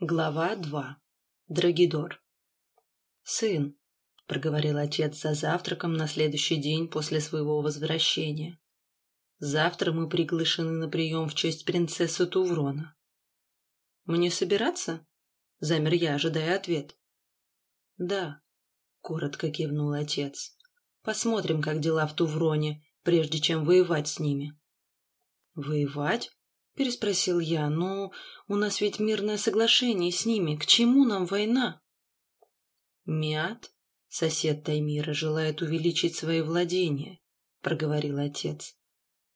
Глава 2. Драгидор. «Сын», — проговорил отец за завтраком на следующий день после своего возвращения, — «завтра мы приглашены на прием в честь принцессы Туврона». «Мне собираться?» — замер я, ожидая ответ. «Да», — коротко кивнул отец. «Посмотрим, как дела в Тувроне, прежде чем воевать с ними». «Воевать?» Переспросил я. «Но у нас ведь мирное соглашение с ними. К чему нам война?» «Мят, сосед Таймира, желает увеличить свои владения», — проговорил отец.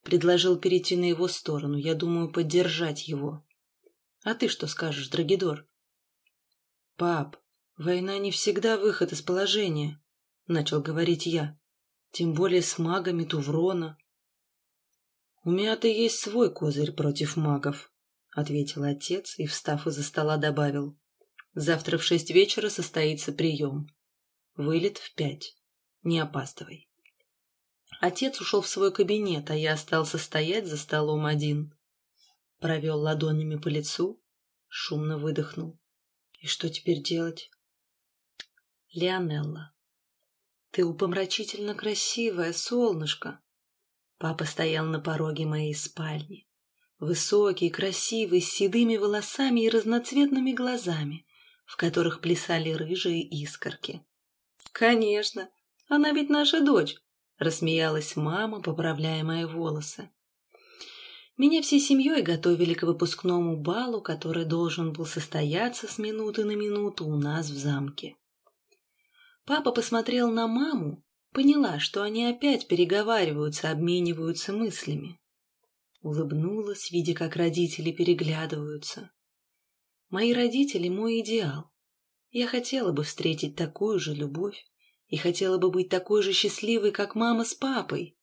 Предложил перейти на его сторону. Я думаю, поддержать его. «А ты что скажешь, Драгидор?» «Пап, война не всегда выход из положения», — начал говорить я. «Тем более с магами Туврона». «У меня-то есть свой козырь против магов», — ответил отец и, встав из-за стола, добавил. «Завтра в шесть вечера состоится прием. Вылет в пять. Не опаздывай». Отец ушел в свой кабинет, а я остался стоять за столом один. Провел ладонями по лицу, шумно выдохнул. И что теперь делать? Леонелла, ты упомрачительно красивая, солнышко. Папа стоял на пороге моей спальни. Высокий, красивый, с седыми волосами и разноцветными глазами, в которых плясали рыжие искорки. «Конечно, она ведь наша дочь», — рассмеялась мама, поправляя мои волосы. Меня всей семьей готовили к выпускному балу, который должен был состояться с минуты на минуту у нас в замке. Папа посмотрел на маму Поняла, что они опять переговариваются, обмениваются мыслями. Улыбнулась, видя, как родители переглядываются. Мои родители — мой идеал. Я хотела бы встретить такую же любовь и хотела бы быть такой же счастливой, как мама с папой.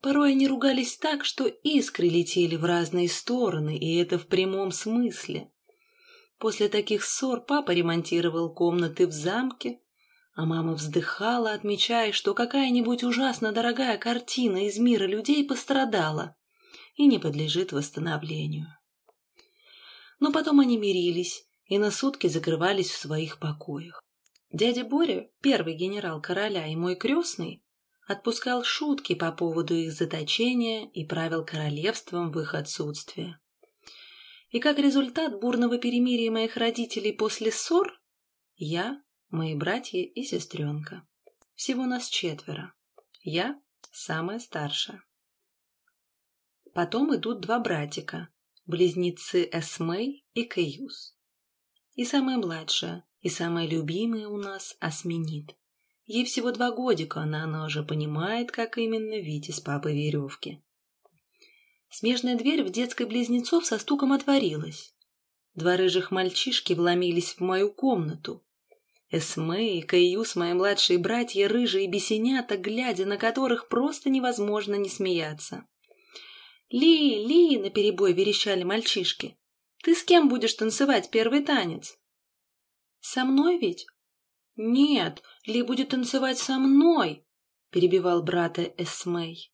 Порой они ругались так, что искры летели в разные стороны, и это в прямом смысле. После таких ссор папа ремонтировал комнаты в замке, а мама вздыхала, отмечая, что какая-нибудь ужасно дорогая картина из мира людей пострадала и не подлежит восстановлению. Но потом они мирились и на сутки закрывались в своих покоях. Дядя Боря, первый генерал короля и мой крестный, отпускал шутки по поводу их заточения и правил королевством в их отсутствие. И как результат бурного перемирия моих родителей после ссор, я, мои братья и сестренка. Всего нас четверо. Я самая старшая. Потом идут два братика, близнецы Эсмей и Каюс. И самая младшая, и самая любимая у нас Осменит. Ей всего два годика, но она уже понимает, как именно видеть из папы веревки. Смежная дверь в детской близнецов со стуком отворилась. Два рыжих мальчишки вломились в мою комнату, Эсме и Каюс, мои младшие братья, рыжие бесенята, глядя на которых просто невозможно не смеяться. «Ли, Ли!» — наперебой верещали мальчишки. «Ты с кем будешь танцевать первый танец?» «Со мной ведь?» «Нет, Ли будет танцевать со мной!» — перебивал брата Эсмей.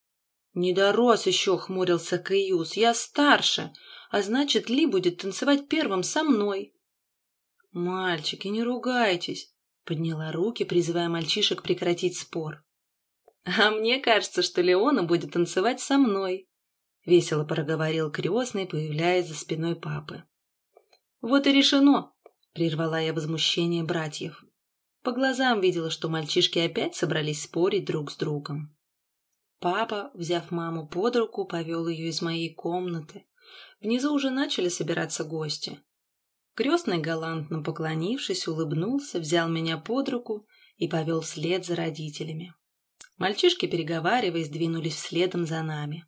«Не дорос еще!» — хмурился Каюс. «Я старше, а значит, Ли будет танцевать первым со мной!» «Мальчики, не ругайтесь!» — подняла руки, призывая мальчишек прекратить спор. «А мне кажется, что Леона будет танцевать со мной», — весело проговорил крестный, появляясь за спиной папы. «Вот и решено!» — прервала я возмущение братьев. По глазам видела, что мальчишки опять собрались спорить друг с другом. Папа, взяв маму под руку, повел ее из моей комнаты. Внизу уже начали собираться гости. Крестный, галантно поклонившись, улыбнулся, взял меня под руку и повел вслед за родителями. Мальчишки, переговариваясь, двинулись следом за нами.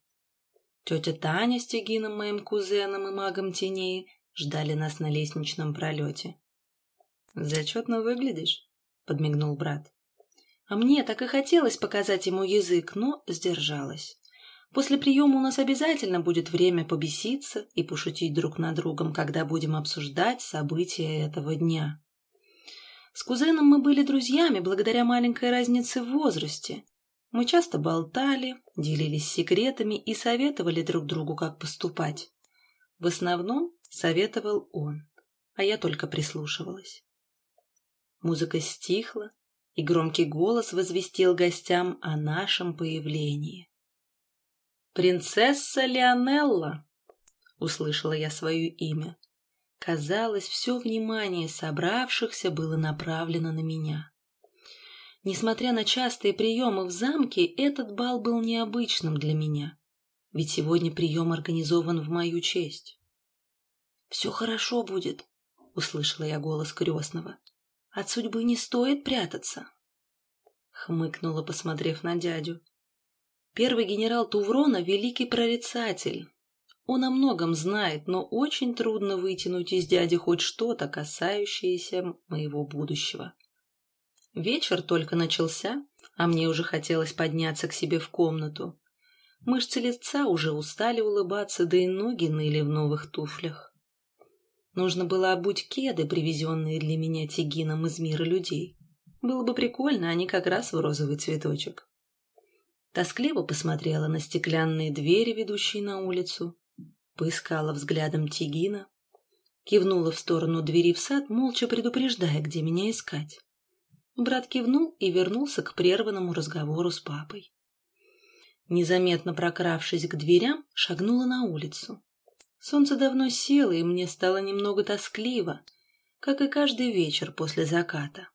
Тетя Таня с Тегином, моим кузеном и магом теней, ждали нас на лестничном пролете. «Зачетно выглядишь», — подмигнул брат. А мне так и хотелось показать ему язык, но сдержалась. После приема у нас обязательно будет время побеситься и пошутить друг над другом, когда будем обсуждать события этого дня. С кузеном мы были друзьями благодаря маленькой разнице в возрасте. Мы часто болтали, делились секретами и советовали друг другу, как поступать. В основном советовал он. а я только прислушивалась. Музыка стихла, и громкий голос возвестил гостям о нашем появлении. «Принцесса Леонелла!» — услышала я свое имя. Казалось, все внимание собравшихся было направлено на меня. Несмотря на частые приемы в замке, этот бал был необычным для меня, ведь сегодня прием организован в мою честь. «Все хорошо будет», — услышала я голос крестного. «От судьбы не стоит прятаться», — хмыкнула, посмотрев на дядю. Первый генерал Туврона — великий прорицатель. Он о многом знает, но очень трудно вытянуть из дяди хоть что-то, касающееся моего будущего. Вечер только начался, а мне уже хотелось подняться к себе в комнату. Мышцы лица уже устали улыбаться, да и ноги ныли в новых туфлях. Нужно было обуть кеды, привезенные для меня тигином из мира людей. Было бы прикольно, они как раз в розовый цветочек. Тоскливо посмотрела на стеклянные двери, ведущие на улицу, поискала взглядом Тигина, кивнула в сторону двери в сад, молча предупреждая, где меня искать. Брат кивнул и вернулся к прерванному разговору с папой. Незаметно прокравшись к дверям, шагнула на улицу. Солнце давно село, и мне стало немного тоскливо, как и каждый вечер после заката.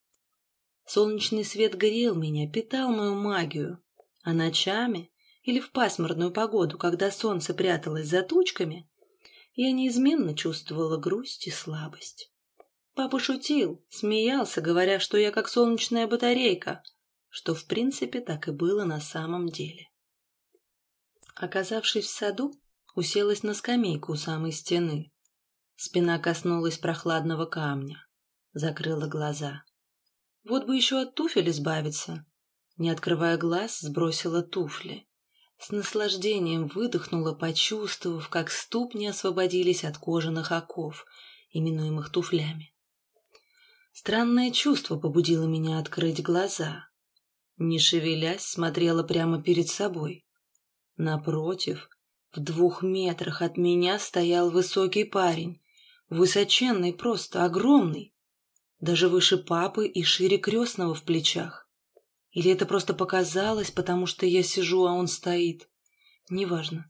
Солнечный свет грел меня, питал мою магию, а ночами или в пасмурную погоду, когда солнце пряталось за тучками, я неизменно чувствовала грусть и слабость. Папа шутил, смеялся, говоря, что я как солнечная батарейка, что в принципе так и было на самом деле. Оказавшись в саду, уселась на скамейку у самой стены. Спина коснулась прохладного камня. Закрыла глаза. Вот бы еще от туфель избавиться. Не открывая глаз, сбросила туфли. С наслаждением выдохнула, почувствовав, как ступни освободились от кожаных оков, именуемых туфлями. Странное чувство побудило меня открыть глаза. Не шевелясь, смотрела прямо перед собой. Напротив, в двух метрах от меня стоял высокий парень, высоченный просто, огромный, даже выше папы и шире крестного в плечах. Или это просто показалось, потому что я сижу, а он стоит. Неважно.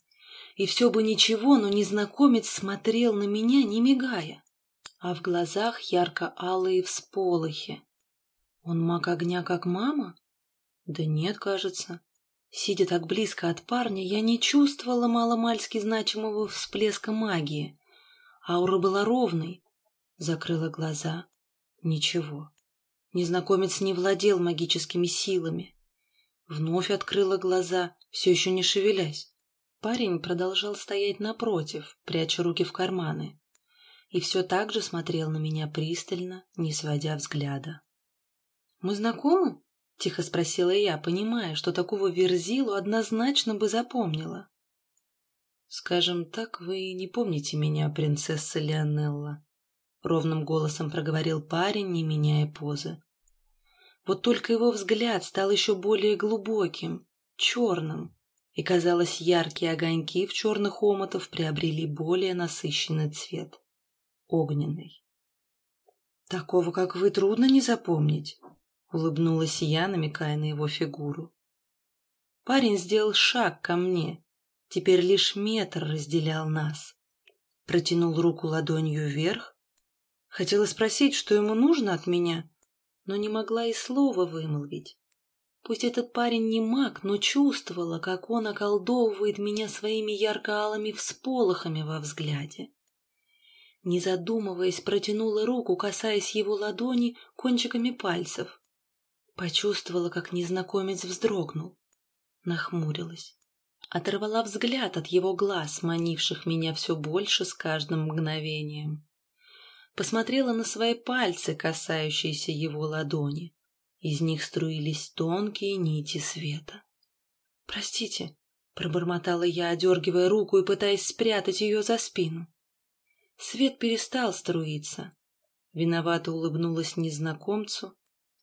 И все бы ничего, но незнакомец смотрел на меня, не мигая а в глазах ярко-алые всполохи. Он маг огня, как мама? Да нет, кажется. Сидя так близко от парня, я не чувствовала маломальски значимого всплеска магии. Аура была ровной. Закрыла глаза. Ничего. Незнакомец не владел магическими силами. Вновь открыла глаза, все еще не шевелясь. Парень продолжал стоять напротив, пряча руки в карманы и все так же смотрел на меня пристально, не сводя взгляда. «Мы знакомы?» — тихо спросила я, понимая, что такого верзилу однозначно бы запомнила. «Скажем так, вы не помните меня, принцесса Леонелла», — ровным голосом проговорил парень, не меняя позы. Вот только его взгляд стал еще более глубоким, черным, и, казалось, яркие огоньки в черных омутов приобрели более насыщенный цвет огненный. «Такого, как вы, трудно не запомнить», — улыбнулась я, намекая на его фигуру. Парень сделал шаг ко мне. Теперь лишь метр разделял нас. Протянул руку ладонью вверх. Хотела спросить, что ему нужно от меня, но не могла и слова вымолвить. Пусть этот парень не маг, но чувствовала, как он околдовывает меня своими ярко-алыми всполохами во взгляде. Не задумываясь, протянула руку, касаясь его ладони кончиками пальцев. Почувствовала, как незнакомец вздрогнул. Нахмурилась. Оторвала взгляд от его глаз, манивших меня все больше с каждым мгновением. Посмотрела на свои пальцы, касающиеся его ладони. Из них струились тонкие нити света. «Простите», — пробормотала я, одергивая руку и пытаясь спрятать ее за спину. Свет перестал струиться. Виновато улыбнулась незнакомцу.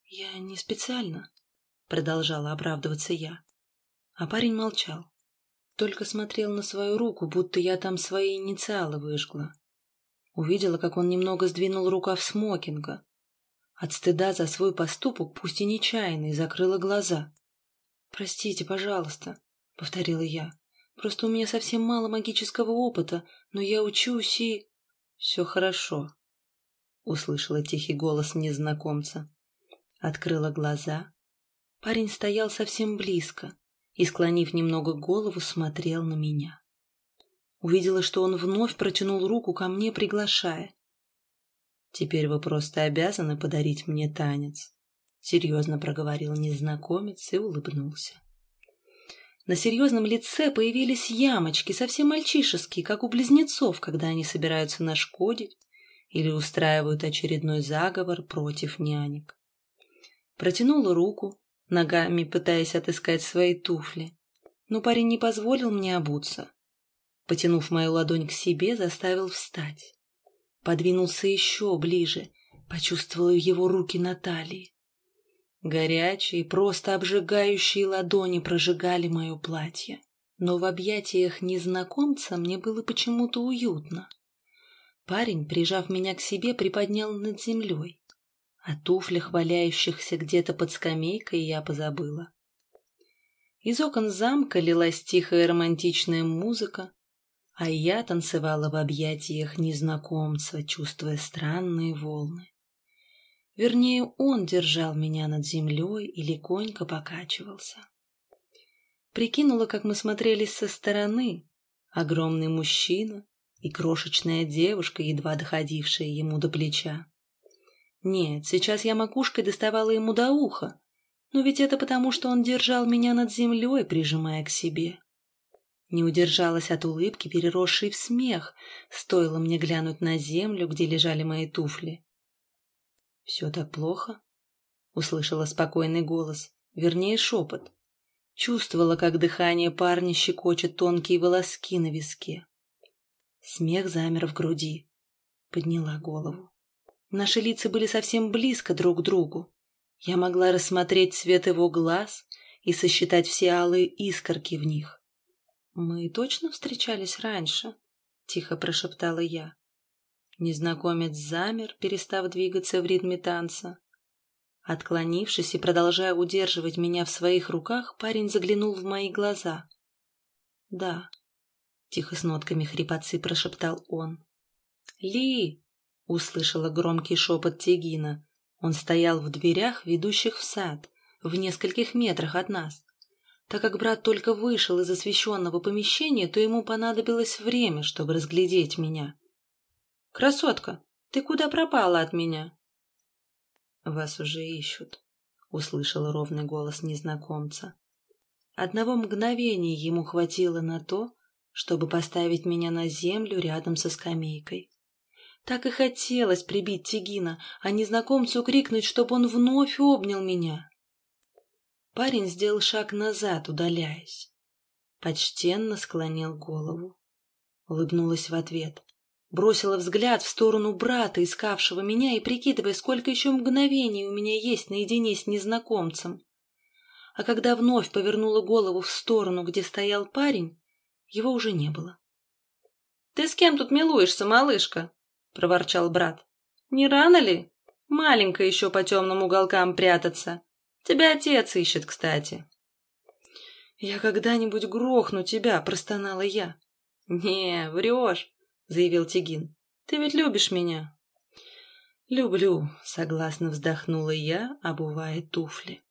«Я не специально», — продолжала оправдываться я. А парень молчал. Только смотрел на свою руку, будто я там свои инициалы выжгла. Увидела, как он немного сдвинул рукав смокинга. От стыда за свой поступок, пусть и нечаянный, закрыла глаза. «Простите, пожалуйста», — повторила я. «Просто у меня совсем мало магического опыта, но я учусь и...» «Все хорошо», — услышала тихий голос незнакомца. Открыла глаза. Парень стоял совсем близко и, склонив немного голову, смотрел на меня. Увидела, что он вновь протянул руку ко мне, приглашая. «Теперь вы просто обязаны подарить мне танец», — серьезно проговорил незнакомец и улыбнулся. На серьезном лице появились ямочки, совсем мальчишеские, как у близнецов, когда они собираются нашкодить или устраивают очередной заговор против нянек. Протянула руку, ногами пытаясь отыскать свои туфли, но парень не позволил мне обуться. Потянув мою ладонь к себе, заставил встать. Подвинулся еще ближе, почувствовал его руки на талии. Горячие, просто обжигающие ладони прожигали мое платье. Но в объятиях незнакомца мне было почему-то уютно. Парень, прижав меня к себе, приподнял над землей. О туфлях, валяющихся где-то под скамейкой, я позабыла. Из окон замка лилась тихая романтичная музыка, а я танцевала в объятиях незнакомца, чувствуя странные волны. Вернее, он держал меня над землей и легонько покачивался. Прикинула, как мы смотрелись со стороны. Огромный мужчина и крошечная девушка, едва доходившая ему до плеча. Нет, сейчас я макушкой доставала ему до уха, но ведь это потому, что он держал меня над землей, прижимая к себе. Не удержалась от улыбки, переросшей в смех, стоило мне глянуть на землю, где лежали мои туфли. «Все так плохо?» — услышала спокойный голос, вернее шепот. Чувствовала, как дыхание парня щекочет тонкие волоски на виске. Смех замер в груди. Подняла голову. Наши лица были совсем близко друг к другу. Я могла рассмотреть цвет его глаз и сосчитать все алые искорки в них. «Мы точно встречались раньше?» — тихо прошептала я. Незнакомец замер, перестав двигаться в ритме танца. Отклонившись и продолжая удерживать меня в своих руках, парень заглянул в мои глаза. «Да», — тихо с нотками хрипотцы прошептал он. «Ли!» — услышала громкий шепот Тегина. Он стоял в дверях, ведущих в сад, в нескольких метрах от нас. Так как брат только вышел из освещенного помещения, то ему понадобилось время, чтобы разглядеть меня. «Красотка, ты куда пропала от меня?» «Вас уже ищут», — услышал ровный голос незнакомца. Одного мгновения ему хватило на то, чтобы поставить меня на землю рядом со скамейкой. Так и хотелось прибить Тигина, а незнакомцу крикнуть, чтобы он вновь обнял меня. Парень сделал шаг назад, удаляясь. Почтенно склонил голову. Улыбнулась в ответ. Бросила взгляд в сторону брата, искавшего меня, и прикидывая, сколько еще мгновений у меня есть наедине с незнакомцем. А когда вновь повернула голову в сторону, где стоял парень, его уже не было. — Ты с кем тут милуешься, малышка? — проворчал брат. — Не рано ли? Маленькая еще по темным уголкам прятаться. Тебя отец ищет, кстати. «Я когда-нибудь грохну тебя», — простонала я. «Не, врешь», — заявил Тигин. «Ты ведь любишь меня?» «Люблю», — согласно вздохнула я, обувая туфли.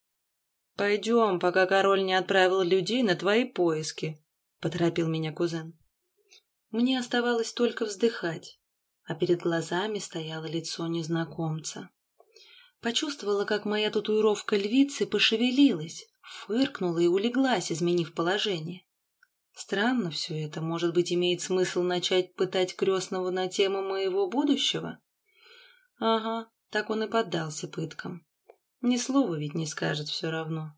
«Пойдем, пока король не отправил людей на твои поиски», — поторопил меня кузен. Мне оставалось только вздыхать, а перед глазами стояло лицо незнакомца. Почувствовала, как моя татуировка львицы пошевелилась, фыркнула и улеглась, изменив положение. Странно все это. Может быть, имеет смысл начать пытать крестного на тему моего будущего? Ага, так он и поддался пыткам. Ни слова ведь не скажет все равно.